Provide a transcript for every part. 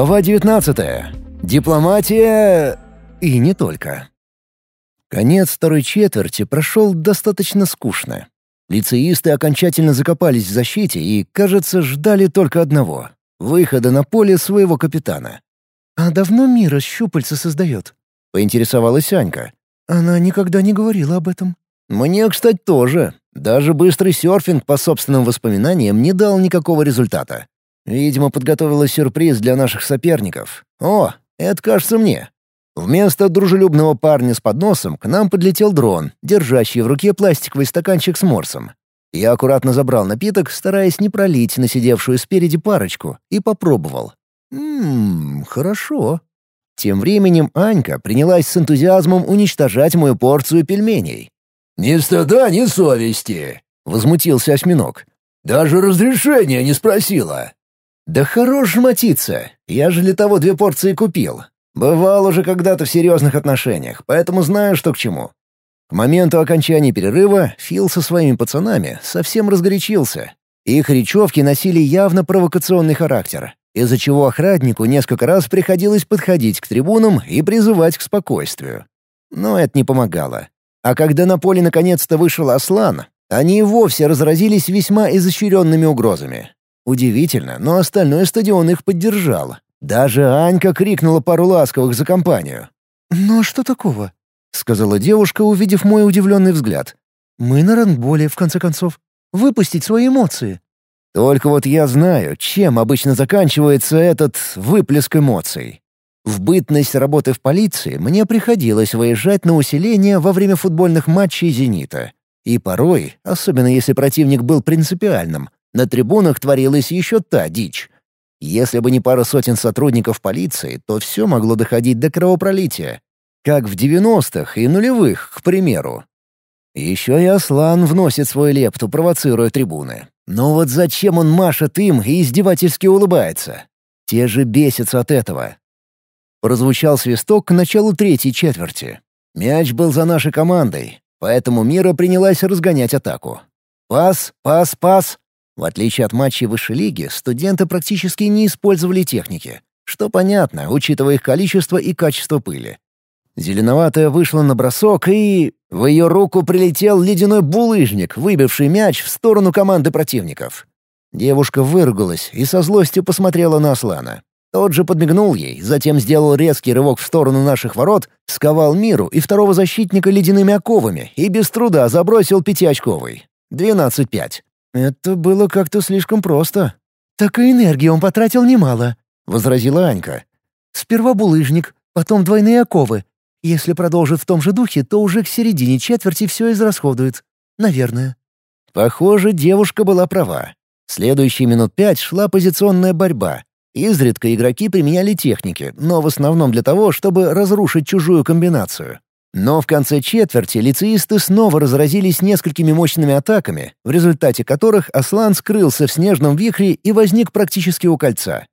Глава 19. Дипломатия... и не только. Конец второй четверти прошел достаточно скучно. Лицеисты окончательно закопались в защите и, кажется, ждали только одного — выхода на поле своего капитана. «А давно Мира щупальца создает?» — поинтересовалась Анька. «Она никогда не говорила об этом». «Мне, кстати, тоже. Даже быстрый серфинг по собственным воспоминаниям не дал никакого результата. Видимо, подготовила сюрприз для наших соперников. О, это кажется мне. Вместо дружелюбного парня с подносом к нам подлетел дрон, держащий в руке пластиковый стаканчик с морсом. Я аккуратно забрал напиток, стараясь не пролить на сидевшую спереди парочку, и попробовал. Ммм, хорошо. Тем временем Анька принялась с энтузиазмом уничтожать мою порцию пельменей. «Ни стыда, ни совести!» — возмутился осьминог. «Даже разрешения не спросила!» «Да хорош жмотиться! Я же для того две порции купил. Бывал уже когда-то в серьезных отношениях, поэтому знаю, что к чему». К моменту окончания перерыва Фил со своими пацанами совсем разгорячился. Их речевки носили явно провокационный характер, из-за чего охраннику несколько раз приходилось подходить к трибунам и призывать к спокойствию. Но это не помогало. А когда на поле наконец-то вышел Аслан, они и вовсе разразились весьма изощренными угрозами. Удивительно, но остальной стадион их поддержал. Даже Анька крикнула пару ласковых за компанию. «Ну а что такого?» — сказала девушка, увидев мой удивленный взгляд. «Мы на рангболе, в конце концов. Выпустить свои эмоции». Только вот я знаю, чем обычно заканчивается этот выплеск эмоций. В бытность работы в полиции мне приходилось выезжать на усиление во время футбольных матчей «Зенита». И порой, особенно если противник был принципиальным, на трибунах творилась еще та дичь. Если бы не пара сотен сотрудников полиции, то все могло доходить до кровопролития. Как в 90-х и нулевых, к примеру. Еще и Аслан вносит свой лепту, провоцируя трибуны. Но вот зачем он машет им и издевательски улыбается? Те же бесятся от этого. Прозвучал свисток к началу третьей четверти. Мяч был за нашей командой, поэтому Мира принялась разгонять атаку. Пас, пас, пас. В отличие от матчей высшей лиги, студенты практически не использовали техники, что понятно, учитывая их количество и качество пыли. Зеленоватая вышла на бросок и... В ее руку прилетел ледяной булыжник, выбивший мяч в сторону команды противников. Девушка выругалась и со злостью посмотрела на Аслана. Тот же подмигнул ей, затем сделал резкий рывок в сторону наших ворот, сковал Миру и второго защитника ледяными оковами и без труда забросил пятиочковый. 12-5. Это было как-то слишком просто. «Так и энергии он потратил немало», — возразила Анька. «Сперва булыжник, потом двойные оковы. Если продолжит в том же духе, то уже к середине четверти все израсходует. Наверное». Похоже, девушка была права. Следующие минут пять шла позиционная борьба. Изредка игроки применяли техники, но в основном для того, чтобы разрушить чужую комбинацию. Но в конце четверти лицеисты снова разразились несколькими мощными атаками, в результате которых Аслан скрылся в снежном вихре и возник практически у кольца.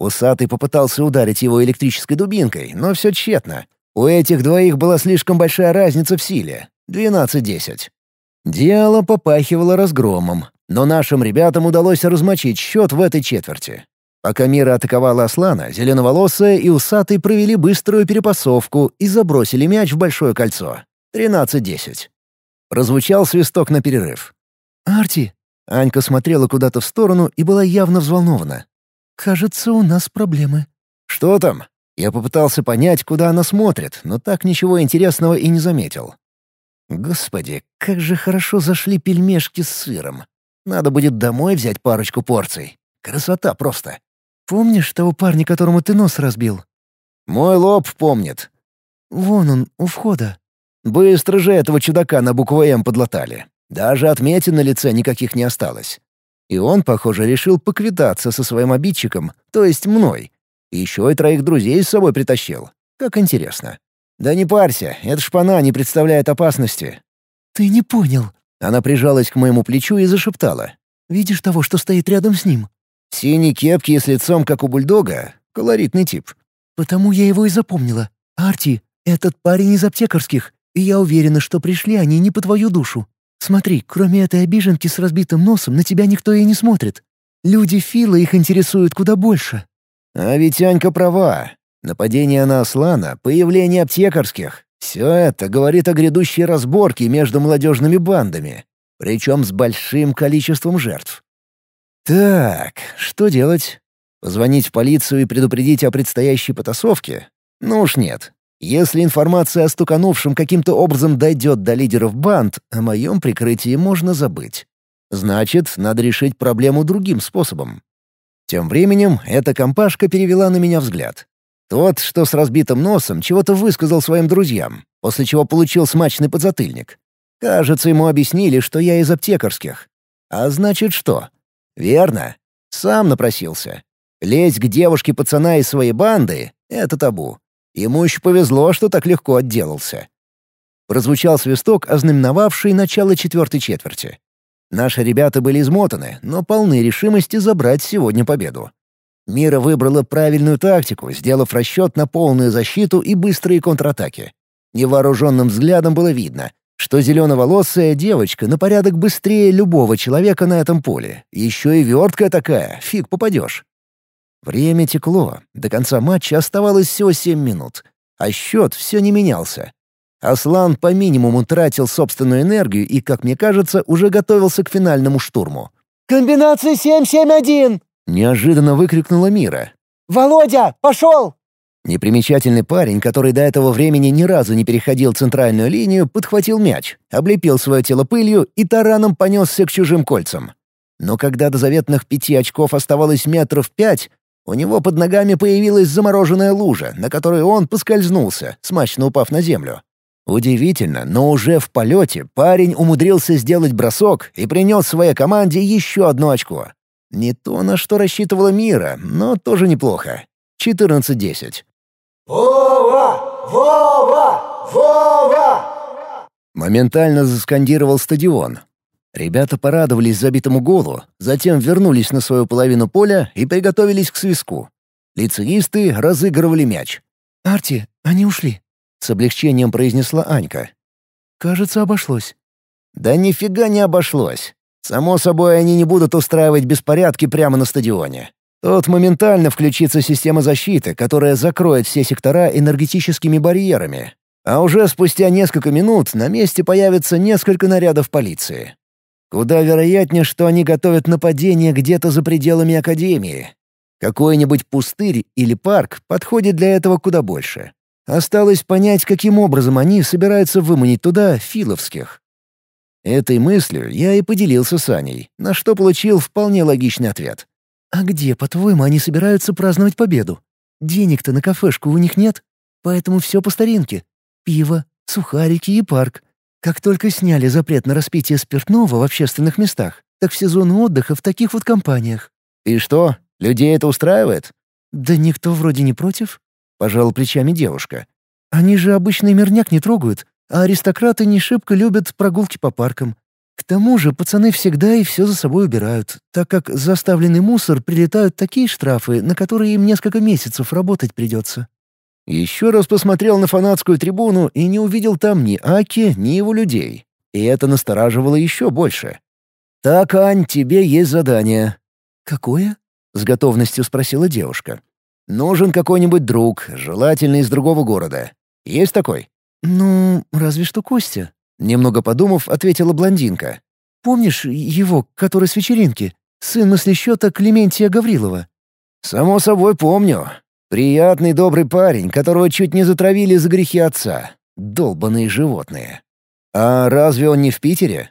Усатый попытался ударить его электрической дубинкой, но все тщетно. У этих двоих была слишком большая разница в силе — 12-10. Дело попахивало разгромом, но нашим ребятам удалось размочить счет в этой четверти. Пока Мира атаковала Аслана, зеленоволосая и усатый провели быструю перепасовку и забросили мяч в большое кольцо. 13-10. Прозвучал свисток на перерыв. «Арти!» Анька смотрела куда-то в сторону и была явно взволнована. «Кажется, у нас проблемы». «Что там?» Я попытался понять, куда она смотрит, но так ничего интересного и не заметил. Господи, как же хорошо зашли пельмешки с сыром. Надо будет домой взять парочку порций. Красота просто. Помнишь того парня, которому ты нос разбил? Мой лоб помнит. Вон он, у входа. Быстро же этого чудака на букву «М» подлатали. Даже отметин на лице никаких не осталось. И он, похоже, решил поквитаться со своим обидчиком, то есть мной. И еще и троих друзей с собой притащил. Как интересно. Да не парься, эта шпана не представляет опасности. Ты не понял. Она прижалась к моему плечу и зашептала. «Видишь того, что стоит рядом с ним? Синей кепки и с лицом, как у бульдога. Колоритный тип. Потому я его и запомнила. Арти, этот парень из аптекарских, и я уверена, что пришли они не по твою душу. Смотри, кроме этой обиженки с разбитым носом, на тебя никто и не смотрит. Люди Фила их интересуют куда больше». А ведь Анька права. Нападение на Аслана, появление аптекарских — все это говорит о грядущей разборке между молодежными бандами, причем с большим количеством жертв. Так, что делать? Позвонить в полицию и предупредить о предстоящей потасовке? Ну уж нет. Если информация о стуканувшем каким-то образом дойдет до лидеров банд, о моем прикрытии можно забыть. Значит, надо решить проблему другим способом. Тем временем эта компашка перевела на меня взгляд. Тот, что с разбитым носом, чего-то высказал своим друзьям, после чего получил смачный подзатыльник. Кажется, ему объяснили, что я из аптекарских. А значит что? Верно. Сам напросился. Лезть к девушке пацана из своей банды — это табу. Ему еще повезло, что так легко отделался. Прозвучал свисток, ознаменовавший начало четвертой четверти. Наши ребята были измотаны, но полны решимости забрать сегодня победу. Мира выбрала правильную тактику, сделав расчет на полную защиту и быстрые контратаки. Невооруженным взглядом было видно, что зеленоволосая девочка на порядок быстрее любого человека на этом поле. Еще и верткая такая, фиг попадешь. Время текло, до конца матча оставалось всего семь минут, а счет все не менялся. Аслан по минимуму тратил собственную энергию и, как мне кажется, уже готовился к финальному штурму. «Комбинация 7-7-1!» — неожиданно выкрикнула Мира. «Володя, пошел!» Непримечательный парень, который до этого времени ни разу не переходил центральную линию, подхватил мяч, облепил свое тело пылью и тараном понесся к чужим кольцам. Но когда до заветных пяти очков оставалось метров пять, у него под ногами появилась замороженная лужа, на которой он поскользнулся, смачно упав на землю. Удивительно, но уже в полете парень умудрился сделать бросок и принес своей команде еще одно очко. Не то, на что рассчитывала Мира, но тоже неплохо. 14-10. «Вова! Вова! Вова!» Моментально заскандировал стадион. Ребята порадовались забитому голу, затем вернулись на свою половину поля и приготовились к свиску. Лицеисты разыгрывали мяч. «Арти, они ушли», — с облегчением произнесла Анька. «Кажется, обошлось». «Да нифига не обошлось. Само собой, они не будут устраивать беспорядки прямо на стадионе. Тут моментально включится система защиты, которая закроет все сектора энергетическими барьерами. А уже спустя несколько минут на месте появится несколько нарядов полиции. Куда вероятнее, что они готовят нападение где-то за пределами Академии. Какой-нибудь пустырь или парк подходит для этого куда больше. Осталось понять, каким образом они собираются выманить туда филовских. Этой мыслью я и поделился с Аней, на что получил вполне логичный ответ. «А где, по-твоему, они собираются праздновать победу? Денег-то на кафешку у них нет, поэтому все по старинке. Пиво, сухарики и парк. Как только сняли запрет на распитие спиртного в общественных местах, так все зоны отдыха в таких вот компаниях. «И что, людей это устраивает?» «Да никто вроде не против», — пожал плечами девушка. «Они же обычный мирняк не трогают, а аристократы не шибко любят прогулки по паркам. Тому же пацаны всегда и все за собой убирают, так как за оставленный мусор прилетают такие штрафы, на которые им несколько месяцев работать придется. Еще раз посмотрел на фанатскую трибуну и не увидел там ни Аки, ни его людей. И это настораживало еще больше. «Так, Ань, тебе есть задание». «Какое?» — с готовностью спросила девушка. «Нужен какой-нибудь друг, желательно из другого города. Есть такой?» «Ну, разве что Костя», — немного подумав, ответила блондинка. «Помнишь его, который с вечеринки? Сын мыслещета Клементия Гаврилова?» «Само собой помню. Приятный добрый парень, которого чуть не затравили за грехи отца. Долбаные животные. А разве он не в Питере?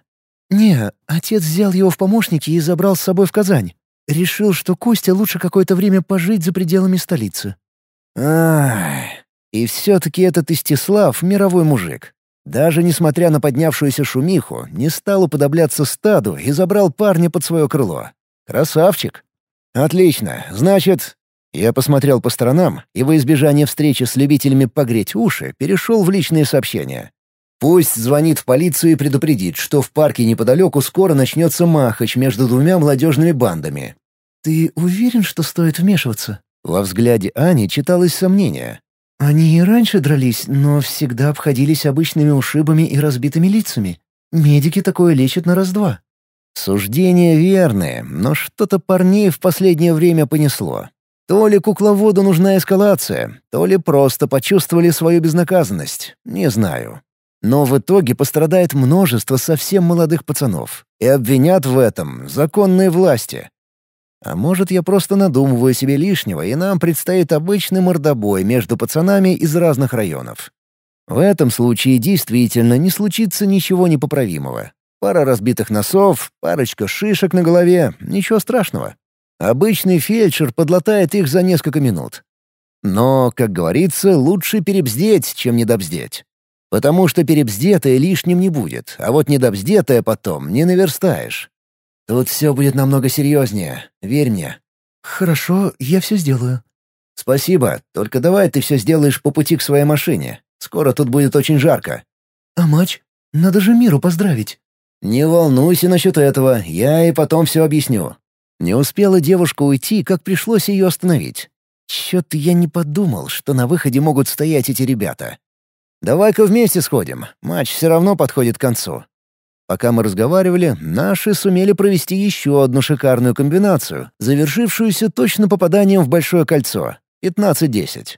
«Не, отец взял его в помощники и забрал с собой в Казань. Решил, что Костя лучше какое-то время пожить за пределами столицы». Ах, и все-таки этот Истислав — мировой мужик. Даже несмотря на поднявшуюся шумиху, не стал уподобляться стаду и забрал парня под свое крыло. Красавчик. Отлично, значит, я посмотрел по сторонам и во избежание встречи с любителями погреть уши перешел в личные сообщения. Пусть звонит в полицию и предупредит, что в парке неподалеку скоро начнется махач между двумя молодежными бандами. «Ты уверен, что стоит вмешиваться?» Во взгляде Ани читалось сомнение. «Они и раньше дрались, но всегда обходились обычными ушибами и разбитыми лицами. Медики такое лечат на раз-два». Суждения верные, но что-то парней в последнее время понесло. То ли кукловоду нужна эскалация, то ли просто почувствовали свою безнаказанность, не знаю. Но в итоге пострадает множество совсем молодых пацанов, и обвинят в этом законные власти. А может, я просто надумываю себе лишнего, и нам предстоит обычный мордобой между пацанами из разных районов. В этом случае действительно не случится ничего непоправимого. Пара разбитых носов, парочка шишек на голове — ничего страшного. Обычный фельдшер подлатает их за несколько минут. Но, как говорится, лучше перебздеть, чем недобздеть. Потому что перебздетое лишним не будет, а вот недобздетое потом не наверстаешь. Тут все будет намного серьезнее, верь мне». «Хорошо, я все сделаю». «Спасибо, только давай ты все сделаешь по пути к своей машине. Скоро тут будет очень жарко». «А матч? Надо же миру поздравить». «Не волнуйся насчет этого, я и потом все объясню». Не успела девушка уйти, как пришлось ее остановить. Чё-то я не подумал, что на выходе могут стоять эти ребята. «Давай-ка вместе сходим, матч все равно подходит к концу». Пока мы разговаривали, наши сумели провести еще одну шикарную комбинацию, завершившуюся точно попаданием в большое кольцо — 15-10.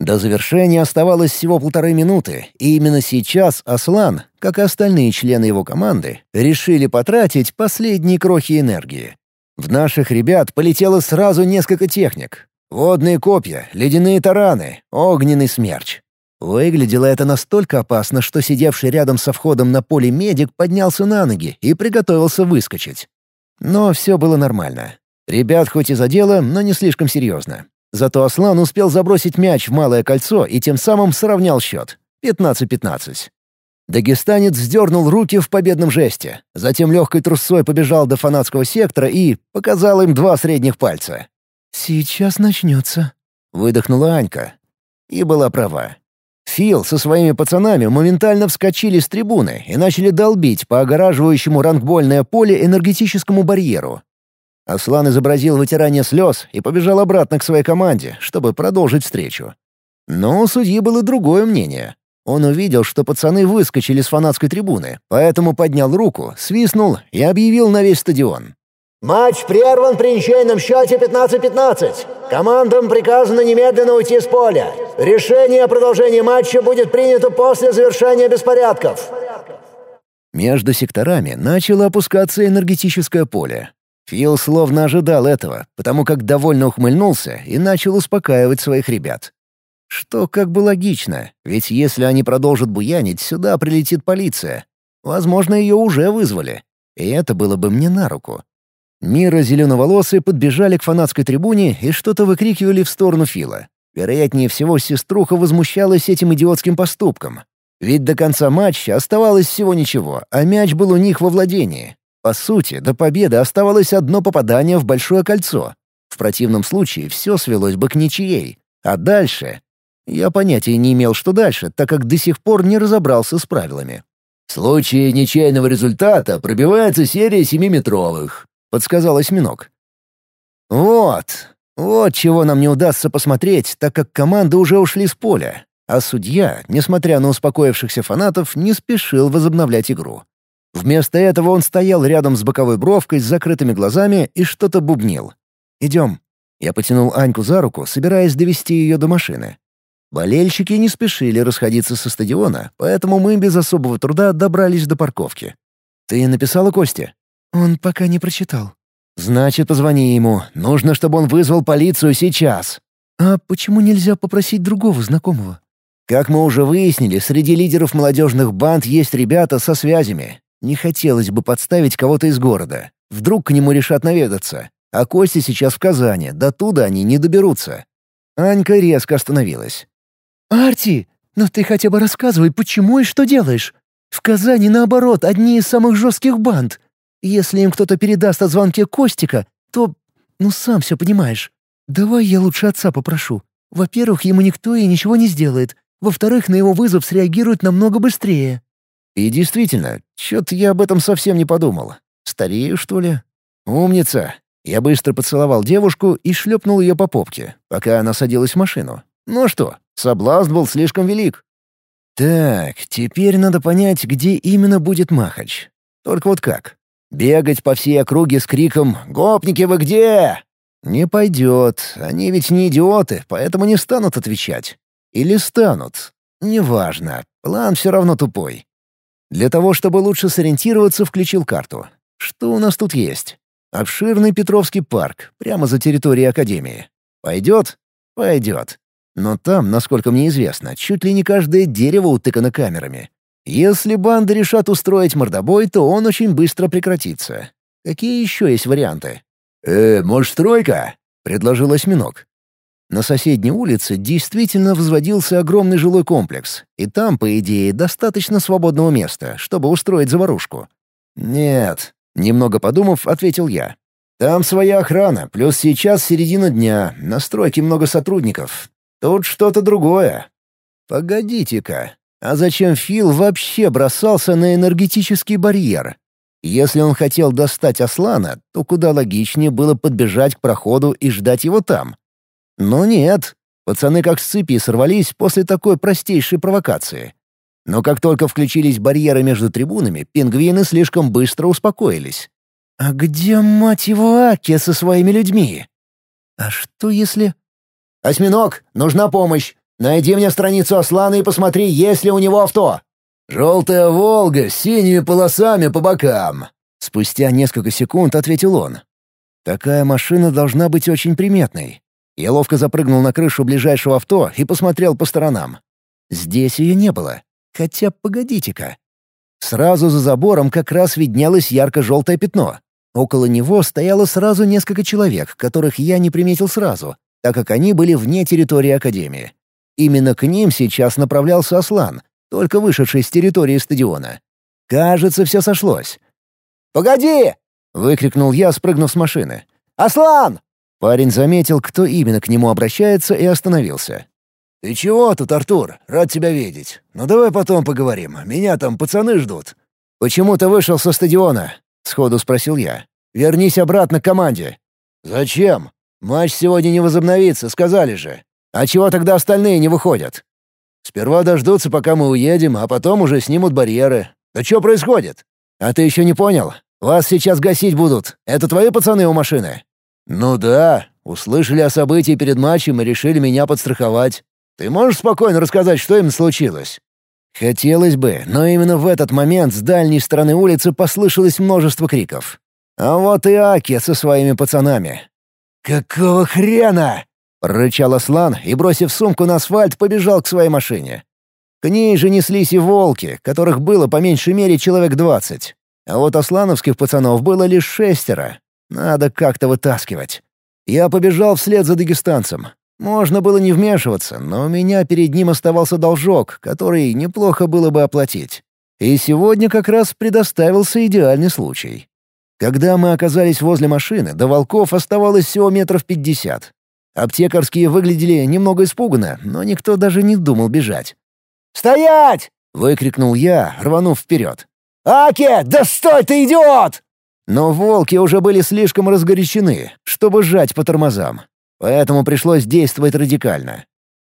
До завершения оставалось всего полторы минуты, и именно сейчас Аслан, как и остальные члены его команды, решили потратить последние крохи энергии. В наших ребят полетело сразу несколько техник. Водные копья, ледяные тараны, огненный смерч. Выглядело это настолько опасно, что сидевший рядом со входом на поле медик поднялся на ноги и приготовился выскочить. Но все было нормально. Ребят хоть и задело, но не слишком серьезно. Зато Аслан успел забросить мяч в малое кольцо и тем самым сравнял счет. 15-15. Дагестанец вздернул руки в победном жесте, затем легкой трусой побежал до фанатского сектора и показал им два средних пальца. «Сейчас начнется», — выдохнула Анька. И была права. Фил со своими пацанами моментально вскочили с трибуны и начали долбить по огораживающему рангбольное поле энергетическому барьеру. Аслан изобразил вытирание слез и побежал обратно к своей команде, чтобы продолжить встречу. Но у судьи было другое мнение. Он увидел, что пацаны выскочили с фанатской трибуны, поэтому поднял руку, свистнул и объявил на весь стадион. Матч прерван при ничейном счете 15-15. Командам приказано немедленно уйти с поля. Решение о продолжении матча будет принято после завершения беспорядков. Между секторами начало опускаться энергетическое поле. Фил словно ожидал этого, потому как довольно ухмыльнулся и начал успокаивать своих ребят. Что как бы логично, ведь если они продолжат буянить, сюда прилетит полиция. Возможно, ее уже вызвали. И это было бы мне на руку. Мира зеленоволосые подбежали к фанатской трибуне и что-то выкрикивали в сторону Фила. Вероятнее всего, сеструха возмущалась этим идиотским поступком. Ведь до конца матча оставалось всего ничего, а мяч был у них во владении. По сути, до победы оставалось одно попадание в большое кольцо. В противном случае все свелось бы к ничьей. А дальше... Я понятия не имел, что дальше, так как до сих пор не разобрался с правилами. В случае ничейного результата пробивается серия семиметровых. — подсказал осьминог. «Вот, вот чего нам не удастся посмотреть, так как команды уже ушли с поля, а судья, несмотря на успокоившихся фанатов, не спешил возобновлять игру. Вместо этого он стоял рядом с боковой бровкой с закрытыми глазами и что-то бубнил. «Идем». Я потянул Аньку за руку, собираясь довести ее до машины. Болельщики не спешили расходиться со стадиона, поэтому мы без особого труда добрались до парковки. «Ты написала Косте?» «Он пока не прочитал». «Значит, позвони ему. Нужно, чтобы он вызвал полицию сейчас». «А почему нельзя попросить другого знакомого?» «Как мы уже выяснили, среди лидеров молодежных банд есть ребята со связями. Не хотелось бы подставить кого-то из города. Вдруг к нему решат наведаться. А Костя сейчас в Казани, до туда они не доберутся». Анька резко остановилась. «Арти, ну ты хотя бы рассказывай, почему и что делаешь? В Казани, наоборот, одни из самых жестких банд. Если им кто-то передаст о звонке Костика, то... Ну, сам все понимаешь. Давай я лучше отца попрошу. Во-первых, ему никто и ничего не сделает. Во-вторых, на его вызов среагируют намного быстрее». «И действительно, чё-то я об этом совсем не подумал. Старею, что ли?» «Умница!» Я быстро поцеловал девушку и шлепнул ее по попке, пока она садилась в машину. Ну что, соблазн был слишком велик. Так, теперь надо понять, где именно будет Махач. Только вот как? Бегать по всей округе с криком «Гопники, вы где?» Не пойдет, они ведь не идиоты, поэтому не станут отвечать. Или станут. Неважно, план все равно тупой. Для того, чтобы лучше сориентироваться, включил карту. Что у нас тут есть? Обширный Петровский парк, прямо за территорией Академии. Пойдет? Пойдет. Но там, насколько мне известно, чуть ли не каждое дерево утыкано камерами. Если банды решат устроить мордобой, то он очень быстро прекратится. Какие еще есть варианты? «Э, может, стройка?» — предложил осьминог. На соседней улице действительно возводился огромный жилой комплекс, и там, по идее, достаточно свободного места, чтобы устроить заварушку. «Нет», — немного подумав, ответил я. «Там своя охрана, плюс сейчас середина дня, на стройке много сотрудников. Тут что-то другое. Погодите-ка, а зачем Фил вообще бросался на энергетический барьер? Если он хотел достать Аслана, то куда логичнее было подбежать к проходу и ждать его там. Но нет, пацаны как с цепи сорвались после такой простейшей провокации. Но как только включились барьеры между трибунами, пингвины слишком быстро успокоились. «А где, мать его, Аки со своими людьми? А что если...» «Осьминог, нужна помощь! Найди мне страницу Аслана и посмотри, есть ли у него авто!» «Желтая «Волга» с синими полосами по бокам!» Спустя несколько секунд ответил он. «Такая машина должна быть очень приметной. Я ловко запрыгнул на крышу ближайшего авто и посмотрел по сторонам. Здесь ее не было. Хотя, погодите-ка. Сразу за забором как раз виднелось ярко-желтое пятно. Около него стояло сразу несколько человек, которых я не приметил сразу, так как они были вне территории Академии. Именно к ним сейчас направлялся Аслан, только вышедший с территории стадиона. Кажется, все сошлось. «Погоди!» — выкрикнул я, спрыгнув с машины. «Аслан!» Парень заметил, кто именно к нему обращается, и остановился. «Ты чего тут, Артур? Рад тебя видеть. Ну, давай потом поговорим. Меня там пацаны ждут». «Почему ты вышел со стадиона?» — сходу спросил я. «Вернись обратно к команде». «Зачем? Матч сегодня не возобновится, сказали же». «А чего тогда остальные не выходят?» «Сперва дождутся, пока мы уедем, а потом уже снимут барьеры. Да что происходит?» «А ты еще не понял? Вас сейчас гасить будут. Это твои пацаны у машины?» «Ну да. Услышали о событии перед матчем и решили меня подстраховать. Ты можешь спокойно рассказать, что им случилось?» Хотелось бы, но именно в этот момент с дальней стороны улицы послышалось множество криков. А вот и Аки со своими пацанами. «Какого хрена?» — рычал Аслан и, бросив сумку на асфальт, побежал к своей машине. К ней же неслись и волки, которых было по меньшей мере человек двадцать. А вот аслановских пацанов было лишь шестеро, надо как-то вытаскивать. Я побежал вслед за дагестанцем. Можно было не вмешиваться, но у меня перед ним оставался должок, который неплохо было бы оплатить. И сегодня как раз предоставился идеальный случай. Когда мы оказались возле машины, до волков оставалось всего метров пятьдесят. Аптекарские выглядели немного испуганно, но никто даже не думал бежать. «Стоять!» — выкрикнул я, рванув вперед. «Аки, да стой ты, идиот!» Но волки уже были слишком разгорячены, чтобы сжать по тормозам. Поэтому пришлось действовать радикально.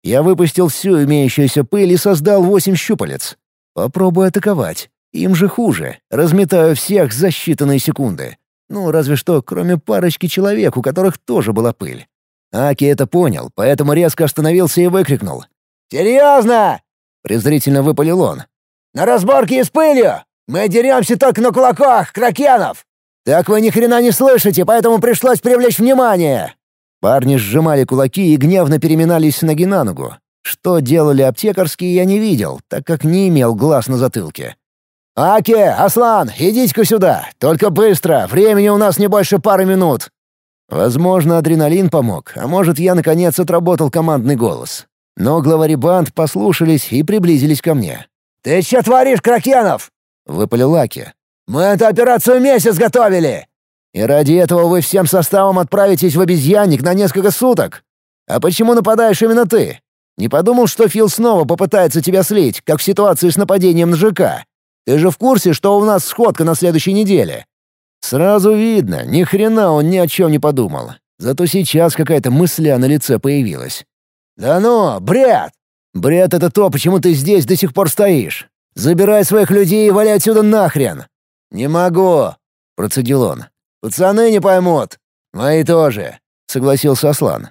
Я выпустил всю имеющуюся пыль и создал восемь щупалец. Попробую атаковать. Им же хуже. Разметаю всех за считанные секунды. Ну, разве что, кроме парочки человек, у которых тоже была пыль. Аки это понял, поэтому резко остановился и выкрикнул. «Серьезно?» — презрительно выпалил он. «На разборке с пылью! Мы деремся только на кулаках, кракенов! «Так вы ни хрена не слышите, поэтому пришлось привлечь внимание!» Парни сжимали кулаки и гневно переминались ноги на ногу. Что делали аптекарские, я не видел, так как не имел глаз на затылке. «Аке, Аслан, идите-ка сюда! Только быстро! Времени у нас не больше пары минут!» Возможно, адреналин помог, а может, я наконец отработал командный голос. Но главари банд послушались и приблизились ко мне. «Ты что творишь, Кракенов?» — выпалил Аки. Мы эту операцию месяц готовили!» «И ради этого вы всем составом отправитесь в обезьянник на несколько суток? А почему нападаешь именно ты? Не подумал, что Фил снова попытается тебя слить, как в ситуации с нападением на ЖК? Ты же в курсе, что у нас сходка на следующей неделе?» Сразу видно, ни хрена он ни о чем не подумал. Зато сейчас какая-то мысля на лице появилась. «Да ну, бред!» «Бред — это то, почему ты здесь до сих пор стоишь. Забирай своих людей и валяй отсюда нахрен!» «Не могу», — процедил он. «Пацаны не поймут. Мои тоже. — согласился Аслан.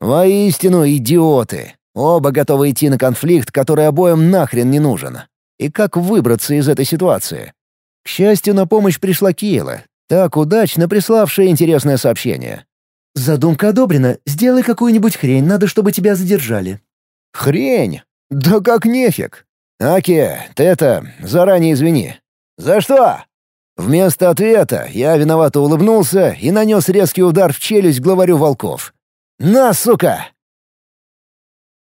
«Воистину идиоты. Оба готовы идти на конфликт, который обоим нахрен не нужен. И как выбраться из этой ситуации? К счастью, на помощь пришла Киела, так удачно приславшая интересное сообщение. «Задумка одобрена. Сделай какую-нибудь хрень, надо, чтобы тебя задержали». «Хрень? Да как нефиг. Аки, ты это, заранее извини». «За что?» Вместо ответа я виновато улыбнулся и нанес резкий удар в челюсть главарю волков. «На, сука!»